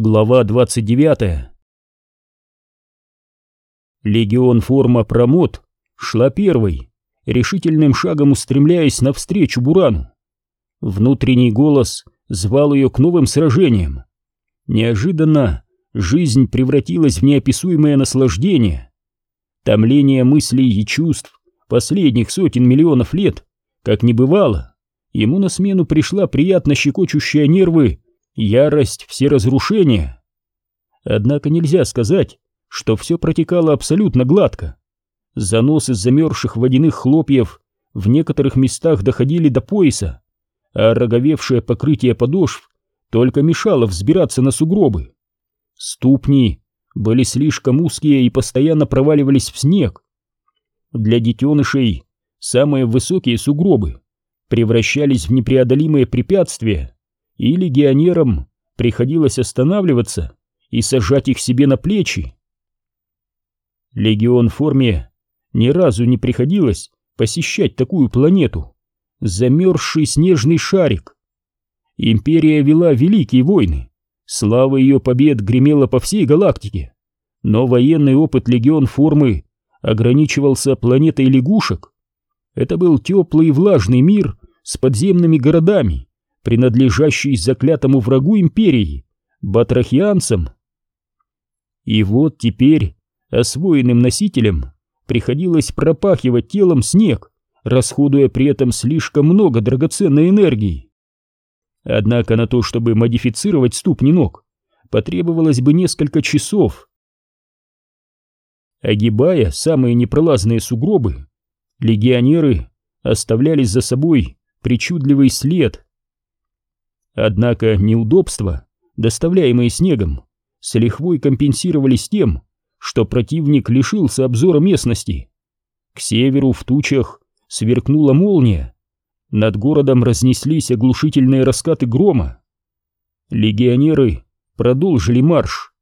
Глава 29 Легион форма Промот шла первой, решительным шагом устремляясь навстречу Бурану. Внутренний голос звал ее к новым сражениям. Неожиданно жизнь превратилась в неописуемое наслаждение. Томление мыслей и чувств последних сотен миллионов лет, как не бывало, ему на смену пришла приятно щекочущая нервы ярость, все разрушения. Однако нельзя сказать, что все протекало абсолютно гладко. Заносы замерзших водяных хлопьев в некоторых местах доходили до пояса, а роговевшее покрытие подошв только мешало взбираться на сугробы. Ступни были слишком узкие и постоянно проваливались в снег. Для детенышей самые высокие сугробы превращались в непреодолимые препятствия, и легионерам приходилось останавливаться и сажать их себе на плечи. Легион в форме ни разу не приходилось посещать такую планету, замерзший снежный шарик. Империя вела великие войны, слава ее побед гремела по всей галактике, но военный опыт легион формы ограничивался планетой лягушек. Это был теплый и влажный мир с подземными городами, принадлежащий заклятому врагу империи, батрахианцам. И вот теперь освоенным носителям приходилось пропахивать телом снег, расходуя при этом слишком много драгоценной энергии. Однако на то, чтобы модифицировать ступни ног, потребовалось бы несколько часов. Огибая самые непролазные сугробы, легионеры оставляли за собой причудливый след, Однако неудобства, доставляемые снегом, с лихвой компенсировались тем, что противник лишился обзора местности. К северу в тучах сверкнула молния, над городом разнеслись оглушительные раскаты грома. Легионеры продолжили марш.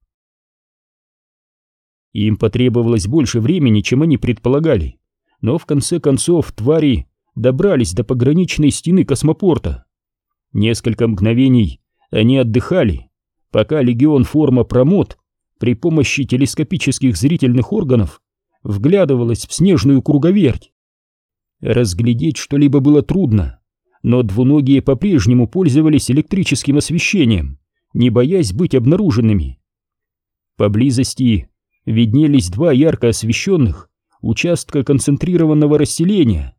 Им потребовалось больше времени, чем они предполагали, но в конце концов твари добрались до пограничной стены космопорта. Несколько мгновений они отдыхали, пока легион форма промот при помощи телескопических зрительных органов вглядывалась в снежную круговерть. Разглядеть что-либо было трудно, но двуногие по-прежнему пользовались электрическим освещением, не боясь быть обнаруженными. Поблизости виднелись два ярко освещенных участка концентрированного расселения.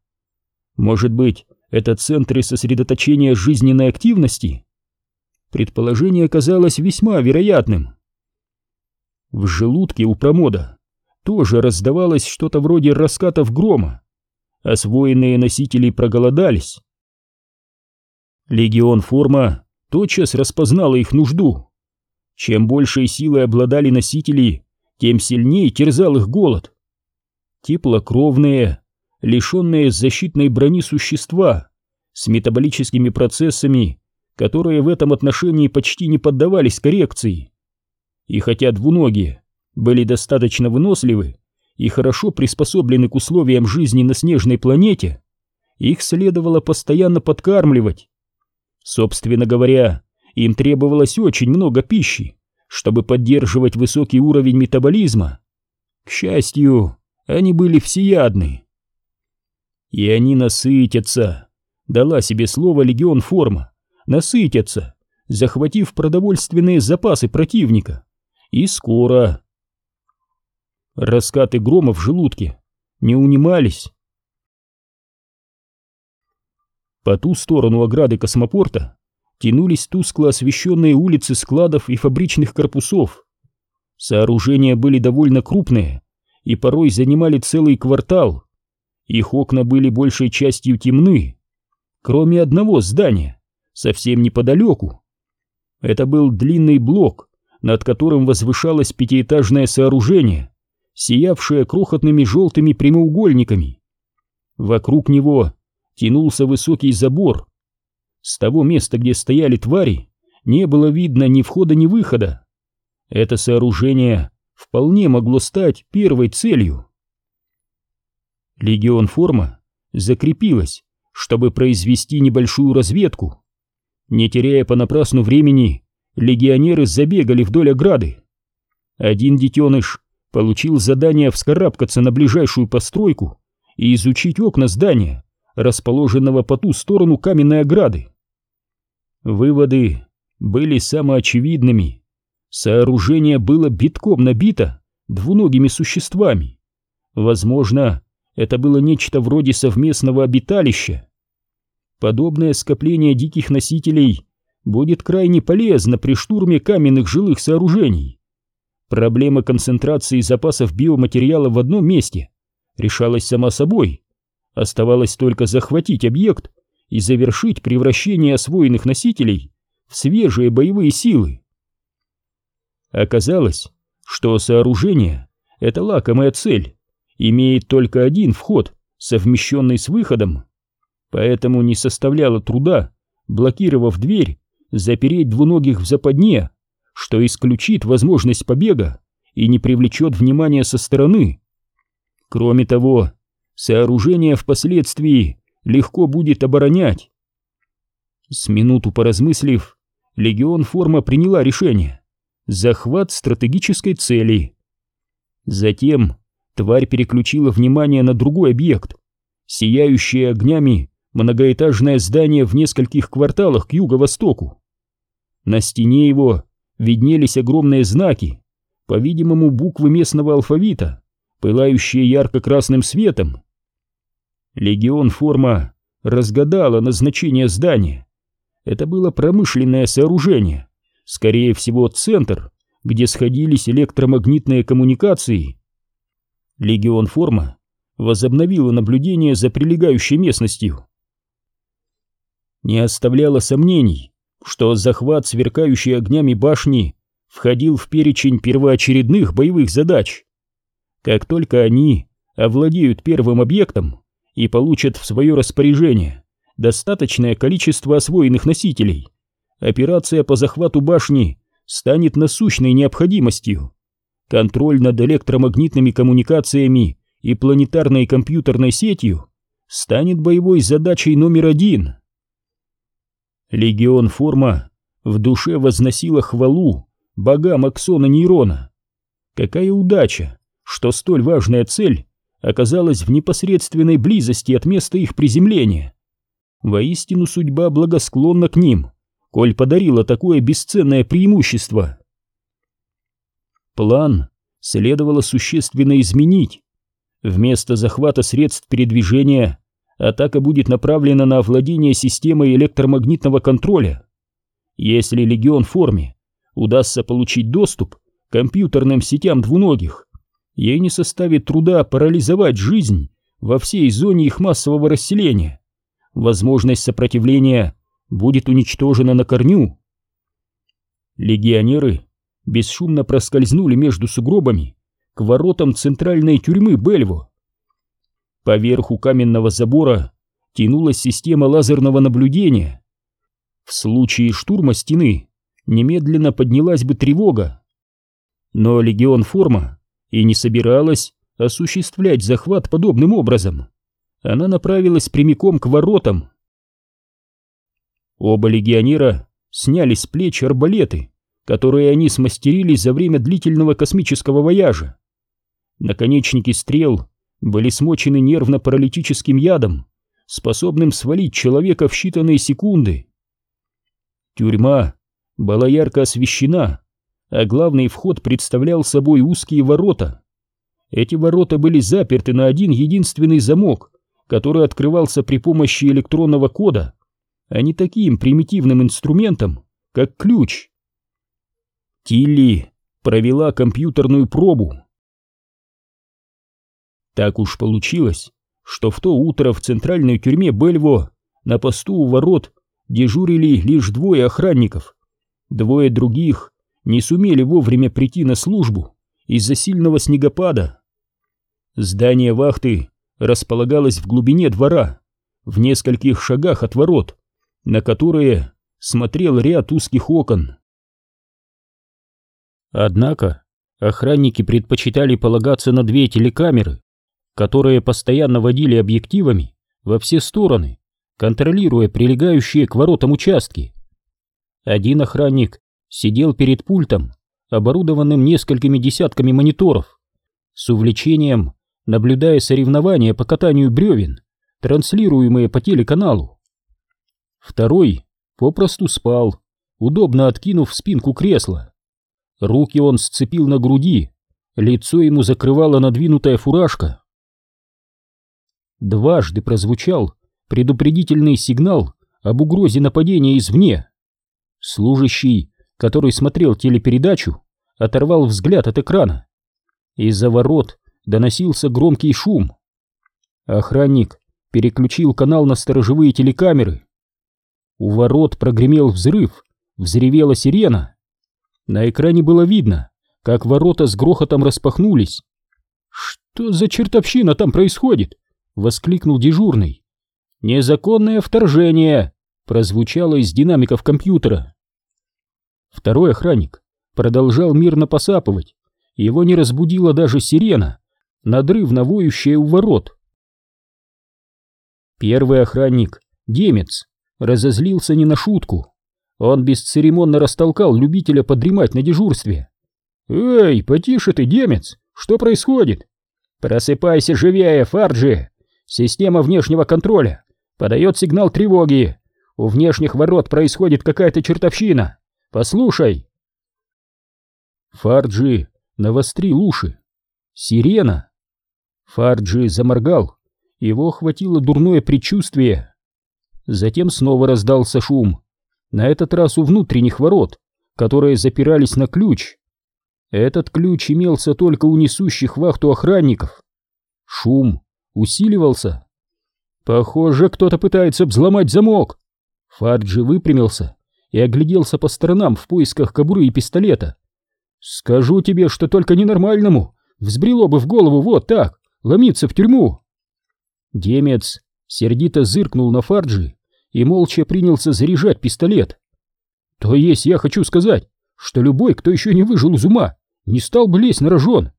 Может быть, это центры сосредоточения жизненной активности? Предположение казалось весьма вероятным. В желудке у промода тоже раздавалось что-то вроде раскатов грома. Освоенные носители проголодались. Легион Форма тотчас распознала их нужду. Чем большей силой обладали носители, тем сильнее терзал их голод. Теплокровные, лишенные защитной брони существа с метаболическими процессами, которые в этом отношении почти не поддавались коррекции. И хотя двуногие были достаточно выносливы и хорошо приспособлены к условиям жизни на снежной планете, их следовало постоянно подкармливать. Собственно говоря, им требовалось очень много пищи, чтобы поддерживать высокий уровень метаболизма. К счастью, они были всеядны. И они насытятся. Дала себе слово легион форма. Насытятся, захватив продовольственные запасы противника. И скоро. Раскаты грома в желудке не унимались. По ту сторону ограды космопорта тянулись тускло освещенные улицы складов и фабричных корпусов. Сооружения были довольно крупные и порой занимали целый квартал. Их окна были большей частью темны, кроме одного здания, совсем неподалеку. Это был длинный блок, над которым возвышалось пятиэтажное сооружение, сиявшее крохотными желтыми прямоугольниками. Вокруг него тянулся высокий забор. С того места, где стояли твари, не было видно ни входа, ни выхода. Это сооружение вполне могло стать первой целью. Легион Форма закрепилась, чтобы произвести небольшую разведку. Не теряя понапрасну времени, легионеры забегали вдоль ограды. Один детеныш получил задание вскарабкаться на ближайшую постройку и изучить окна здания, расположенного по ту сторону каменной ограды. Выводы были самоочевидными. Сооружение было битком набито двуногими существами. Возможно, это было нечто вроде совместного обиталища. Подобное скопление диких носителей будет крайне полезно при штурме каменных жилых сооружений. Проблема концентрации запасов биоматериала в одном месте решалась сама собой. Оставалось только захватить объект и завершить превращение освоенных носителей в свежие боевые силы. Оказалось, что сооружение — это лакомая цель, имеет только один вход, совмещенный с выходом, поэтому не составляло труда, блокировав дверь, запереть двуногих в западне, что исключит возможность побега и не привлечет внимания со стороны. Кроме того, сооружение впоследствии легко будет оборонять. С минуту поразмыслив, легион форма приняла решение — захват стратегической цели. Затем тварь переключила внимание на другой объект, сияющее огнями многоэтажное здание в нескольких кварталах к юго-востоку. На стене его виднелись огромные знаки, по-видимому, буквы местного алфавита, пылающие ярко-красным светом. Легион форма разгадала назначение здания. Это было промышленное сооружение, скорее всего, центр, где сходились электромагнитные коммуникации. Легион форма возобновила наблюдение за прилегающей местностью. Не оставляло сомнений, что захват сверкающей огнями башни входил в перечень первоочередных боевых задач. Как только они овладеют первым объектом и получат в свое распоряжение достаточное количество освоенных носителей, операция по захвату башни станет насущной необходимостью. Контроль над электромагнитными коммуникациями и планетарной компьютерной сетью станет боевой задачей номер один. Легион Форма в душе возносила хвалу богам Аксона Нейрона. Какая удача, что столь важная цель оказалась в непосредственной близости от места их приземления. Воистину судьба благосклонна к ним, коль подарила такое бесценное преимущество. План следовало существенно изменить. Вместо захвата средств передвижения атака будет направлена на овладение системой электромагнитного контроля. Если легион в форме удастся получить доступ к компьютерным сетям двуногих, ей не составит труда парализовать жизнь во всей зоне их массового расселения. Возможность сопротивления будет уничтожена на корню. Легионеры бесшумно проскользнули между сугробами к воротам центральной тюрьмы Бельво. По верху каменного забора тянулась система лазерного наблюдения. В случае штурма стены немедленно поднялась бы тревога. Но легион форма и не собиралась осуществлять захват подобным образом. Она направилась прямиком к воротам. Оба легионера сняли с плеч арбалеты, которые они смастерили за время длительного космического вояжа. Наконечники стрел были смочены нервно-паралитическим ядом, способным свалить человека в считанные секунды. Тюрьма была ярко освещена, а главный вход представлял собой узкие ворота. Эти ворота были заперты на один единственный замок, который открывался при помощи электронного кода, а не таким примитивным инструментом, как ключ. Тилли провела компьютерную пробу. Так уж получилось, что в то утро в центральной тюрьме Бельво на посту у ворот дежурили лишь двое охранников. Двое других не сумели вовремя прийти на службу из-за сильного снегопада. Здание вахты располагалось в глубине двора, в нескольких шагах от ворот, на которые смотрел ряд узких окон. Однако охранники предпочитали полагаться на две телекамеры, которые постоянно водили объективами во все стороны, контролируя прилегающие к воротам участки. Один охранник сидел перед пультом, оборудованным несколькими десятками мониторов, с увлечением наблюдая соревнования по катанию бревен, транслируемые по телеканалу. Второй попросту спал, удобно откинув спинку кресла. Руки он сцепил на груди, лицо ему закрывала надвинутая фуражка. Дважды прозвучал предупредительный сигнал об угрозе нападения извне. Служащий, который смотрел телепередачу, оторвал взгляд от экрана. Из-за ворот доносился громкий шум. Охранник переключил канал на сторожевые телекамеры. У ворот прогремел взрыв, взревела сирена. На экране было видно, как ворота с грохотом распахнулись. «Что за чертовщина там происходит?» — воскликнул дежурный. «Незаконное вторжение!» — прозвучало из динамиков компьютера. Второй охранник продолжал мирно посапывать. Его не разбудила даже сирена, надрывно воющая у ворот. Первый охранник, Демец, разозлился не на шутку. Он бесцеремонно растолкал любителя подремать на дежурстве. «Эй, потише ты, Демец! Что происходит?» «Просыпайся живее, Фарджи! Система внешнего контроля подает сигнал тревоги. У внешних ворот происходит какая-то чертовщина. Послушай!» Фарджи навострил уши. «Сирена!» Фарджи заморгал. Его охватило дурное предчувствие. Затем снова раздался шум. На этот раз у внутренних ворот, которые запирались на ключ. Этот ключ имелся только у несущих вахту охранников. Шум усиливался. Похоже, кто-то пытается взломать замок. Фарджи выпрямился и огляделся по сторонам в поисках кобуры и пистолета. Скажу тебе, что только ненормальному взбрело бы в голову вот так, ломиться в тюрьму. Демец сердито зыркнул на Фарджи и молча принялся заряжать пистолет. То есть я хочу сказать, что любой, кто еще не выжил из ума, не стал бы лезть на рожон.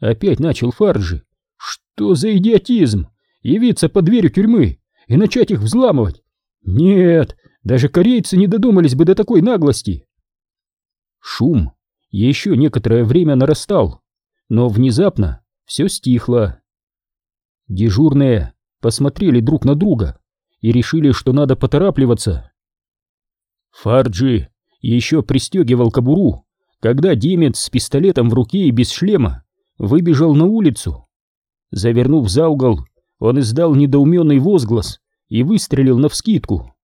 Опять начал Фарджи. Что за идиотизм? явиться под дверью тюрьмы и начать их взламывать. Нет, даже корейцы не додумались бы до такой наглости. Шум еще некоторое время нарастал, но внезапно все стихло. Дежурные посмотрели друг на друга и решили, что надо поторапливаться. Фарджи еще пристегивал кобуру, когда Демец с пистолетом в руке и без шлема выбежал на улицу. Завернув за угол, он издал недоуменный возглас и выстрелил навскидку.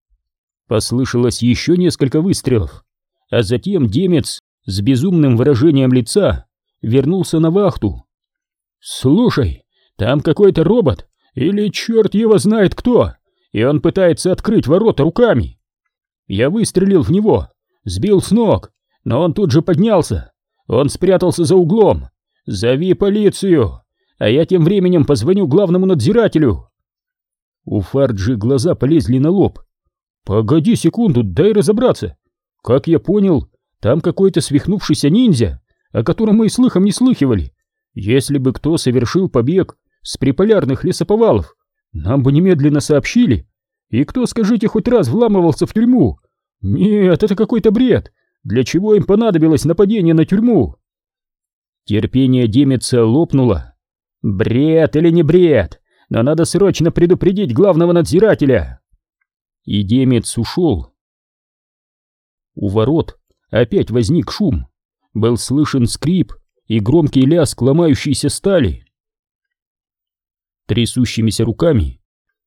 Послышалось еще несколько выстрелов, а затем Демец с безумным выражением лица вернулся на вахту. «Слушай, там какой-то робот, или черт его знает кто, и он пытается открыть ворота руками. Я выстрелил в него, сбил с ног, но он тут же поднялся. Он спрятался за углом. Зови полицию!» а я тем временем позвоню главному надзирателю. У Фарджи глаза полезли на лоб. Погоди секунду, дай разобраться. Как я понял, там какой-то свихнувшийся ниндзя, о котором мы и слыхом не слыхивали. Если бы кто совершил побег с приполярных лесоповалов, нам бы немедленно сообщили. И кто, скажите, хоть раз вламывался в тюрьму? Нет, это какой-то бред. Для чего им понадобилось нападение на тюрьму? Терпение Демица лопнуло. Бред или не бред, но надо срочно предупредить главного надзирателя. И Демец ушел. У ворот опять возник шум. Был слышен скрип и громкий лязг ломающейся стали. Трясущимися руками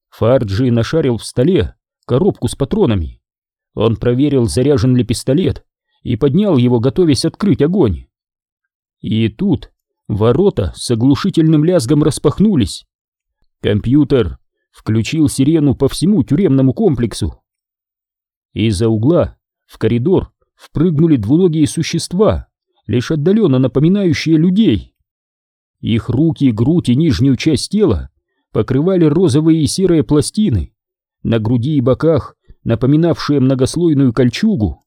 Фарджи нашарил в столе коробку с патронами. Он проверил, заряжен ли пистолет, и поднял его, готовясь открыть огонь. И тут Ворота с оглушительным лязгом распахнулись. Компьютер включил сирену по всему тюремному комплексу. Из-за угла в коридор впрыгнули двуногие существа, лишь отдаленно напоминающие людей. Их руки, грудь и нижнюю часть тела покрывали розовые и серые пластины, на груди и боках напоминавшие многослойную кольчугу.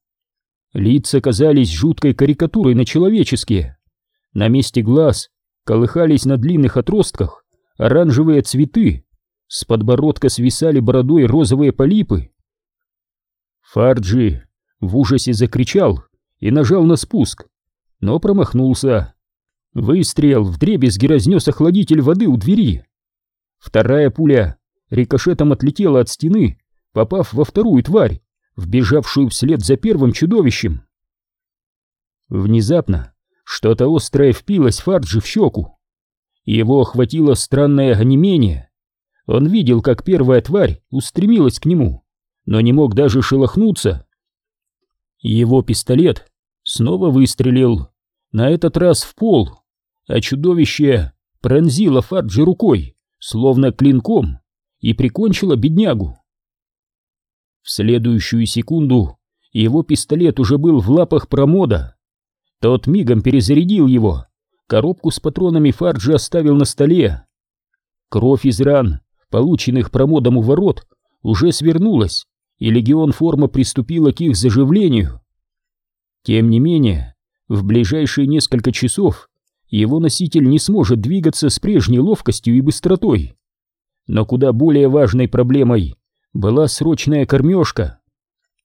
Лица казались жуткой карикатурой на человеческие. На месте глаз колыхались на длинных отростках оранжевые цветы, с подбородка свисали бородой розовые полипы. Фарджи в ужасе закричал и нажал на спуск, но промахнулся. Выстрел вдребезги разнес охладитель воды у двери. Вторая пуля рикошетом отлетела от стены, попав во вторую тварь, вбежавшую вслед за первым чудовищем. Внезапно что-то острое впилось Фарджи в щеку. Его охватило странное онемение. Он видел, как первая тварь устремилась к нему, но не мог даже шелохнуться. Его пистолет снова выстрелил, на этот раз в пол, а чудовище пронзило Фарджи рукой, словно клинком, и прикончило беднягу. В следующую секунду его пистолет уже был в лапах промода. Тот мигом перезарядил его, коробку с патронами Фарджи оставил на столе. Кровь из ран, полученных промодом у ворот, уже свернулась, и легион форма приступила к их заживлению. Тем не менее, в ближайшие несколько часов его носитель не сможет двигаться с прежней ловкостью и быстротой. Но куда более важной проблемой была срочная кормежка.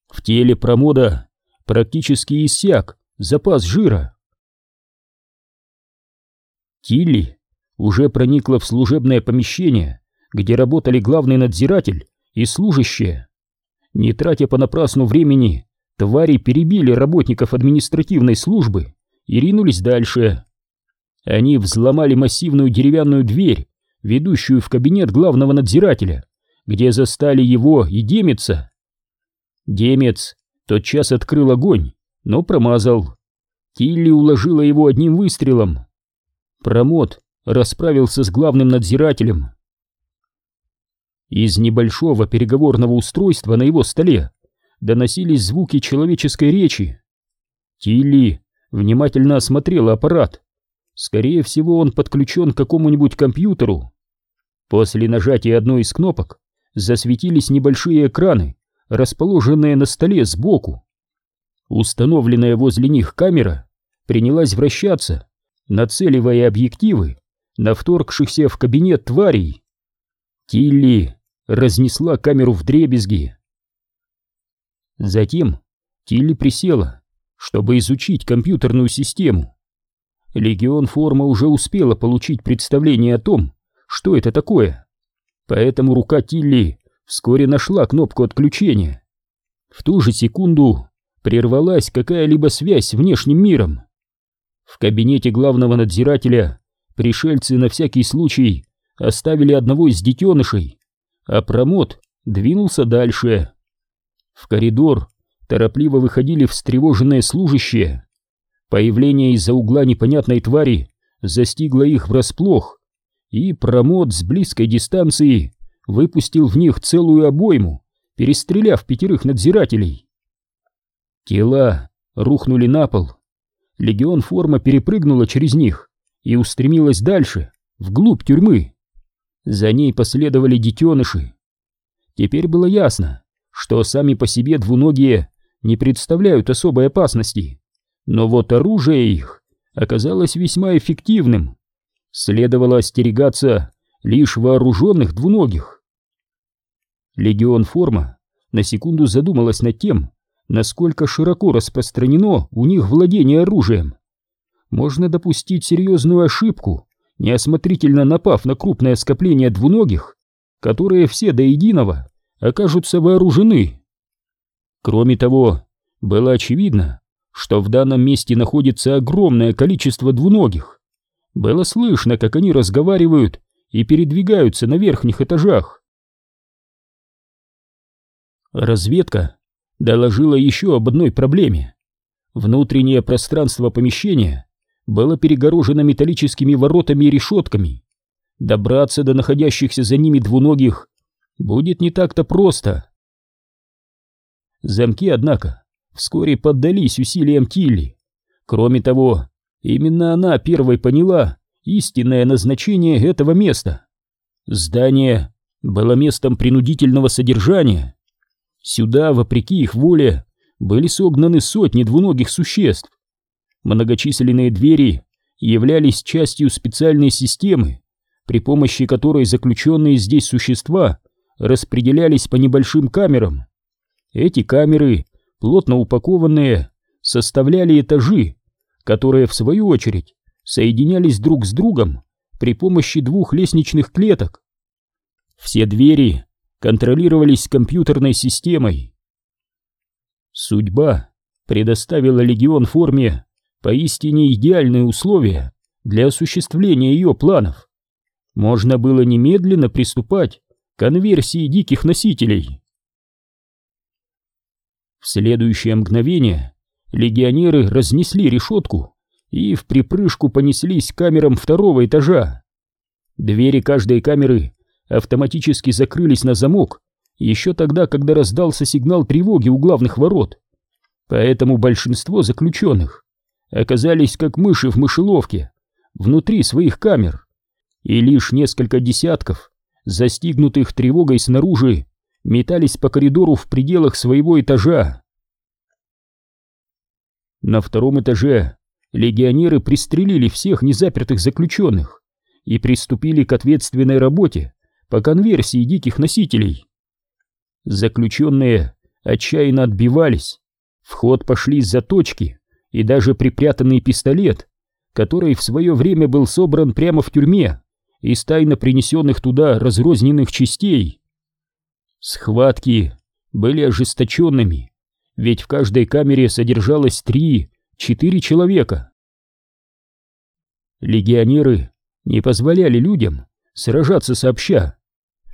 В теле промода практически иссяк запас жира. Тилли уже проникла в служебное помещение, где работали главный надзиратель и служащие. Не тратя понапрасну времени, твари перебили работников административной службы и ринулись дальше. Они взломали массивную деревянную дверь, ведущую в кабинет главного надзирателя, где застали его и Демеца. Демец тотчас открыл огонь, но промазал. Тилли уложила его одним выстрелом. Промот расправился с главным надзирателем. Из небольшого переговорного устройства на его столе доносились звуки человеческой речи. Тилли внимательно осмотрела аппарат. Скорее всего, он подключен к какому-нибудь компьютеру. После нажатия одной из кнопок засветились небольшие экраны, расположенные на столе сбоку. Установленная возле них камера принялась вращаться, нацеливая объективы на вторгшихся в кабинет тварей. Тилли разнесла камеру в дребезги. Затем Тилли присела, чтобы изучить компьютерную систему. Легион Форма уже успела получить представление о том, что это такое. Поэтому рука Тилли вскоре нашла кнопку отключения. В ту же секунду прервалась какая-либо связь с внешним миром. В кабинете главного надзирателя пришельцы на всякий случай оставили одного из детенышей, а промот двинулся дальше. В коридор торопливо выходили встревоженные служащие. Появление из-за угла непонятной твари застигло их врасплох, и промот с близкой дистанции выпустил в них целую обойму, перестреляв пятерых надзирателей. Тела рухнули на пол. Легион форма перепрыгнула через них и устремилась дальше, вглубь тюрьмы. За ней последовали детеныши. Теперь было ясно, что сами по себе двуногие не представляют особой опасности. Но вот оружие их оказалось весьма эффективным. Следовало остерегаться лишь вооруженных двуногих. Легион Форма на секунду задумалась над тем, насколько широко распространено у них владение оружием. Можно допустить серьезную ошибку, неосмотрительно напав на крупное скопление двуногих, которые все до единого окажутся вооружены. Кроме того, было очевидно, что в данном месте находится огромное количество двуногих. Было слышно, как они разговаривают и передвигаются на верхних этажах. Разведка доложила еще об одной проблеме. Внутреннее пространство помещения было перегорожено металлическими воротами и решетками. Добраться до находящихся за ними двуногих будет не так-то просто. Замки, однако, вскоре поддались усилиям Тилли. Кроме того, именно она первой поняла истинное назначение этого места. Здание было местом принудительного содержания. Сюда, вопреки их воле, были согнаны сотни двуногих существ. Многочисленные двери являлись частью специальной системы, при помощи которой заключенные здесь существа распределялись по небольшим камерам. Эти камеры плотно упакованные, составляли этажи, которые в свою очередь соединялись друг с другом при помощи двух лестничных клеток. Все двери контролировались компьютерной системой. Судьба предоставила легион форме поистине идеальные условия для осуществления ее планов. Можно было немедленно приступать к конверсии диких носителей. В следующее мгновение легионеры разнесли решетку и в припрыжку понеслись к камерам второго этажа. Двери каждой камеры автоматически закрылись на замок еще тогда, когда раздался сигнал тревоги у главных ворот. Поэтому большинство заключенных оказались как мыши в мышеловке, внутри своих камер, и лишь несколько десятков, застигнутых тревогой снаружи, метались по коридору в пределах своего этажа. На втором этаже легионеры пристрелили всех незапертых заключенных и приступили к ответственной работе по конверсии диких носителей. Заключенные отчаянно отбивались, в ход пошли заточки и даже припрятанный пистолет, который в свое время был собран прямо в тюрьме из тайно принесенных туда разрозненных частей. Схватки были ожесточенными, ведь в каждой камере содержалось три-четыре человека. Легионеры не позволяли людям сражаться сообща.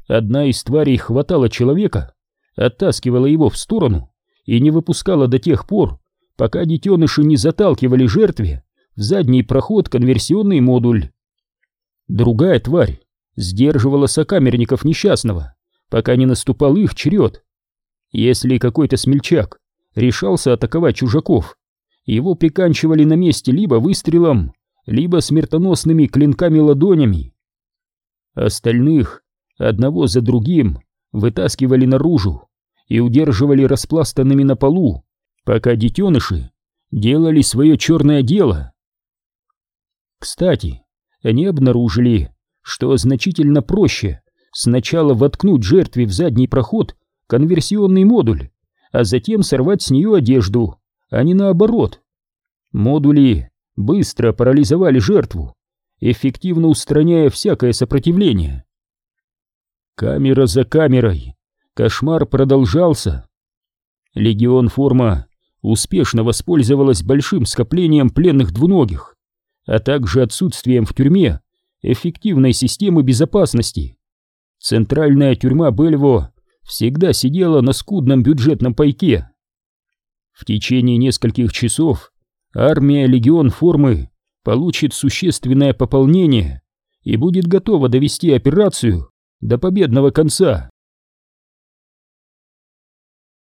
Одна из тварей хватала человека, оттаскивала его в сторону и не выпускала до тех пор, пока детеныши не заталкивали жертве в задний проход конверсионный модуль. Другая тварь сдерживала сокамерников несчастного, пока не наступал их черед. Если какой-то смельчак решался атаковать чужаков, его приканчивали на месте либо выстрелом, либо смертоносными клинками-ладонями. Остальных одного за другим вытаскивали наружу и удерживали распластанными на полу, пока детеныши делали свое черное дело. Кстати, они обнаружили, что значительно проще сначала воткнуть жертве в задний проход конверсионный модуль, а затем сорвать с нее одежду, а не наоборот. Модули быстро парализовали жертву, эффективно устраняя всякое сопротивление. Камера за камерой. Кошмар продолжался. Легион Форма успешно воспользовалась большим скоплением пленных двуногих, а также отсутствием в тюрьме эффективной системы безопасности. Центральная тюрьма Бельво всегда сидела на скудном бюджетном пайке. В течение нескольких часов армия Легион Формы получит существенное пополнение и будет готова довести операцию до победного конца.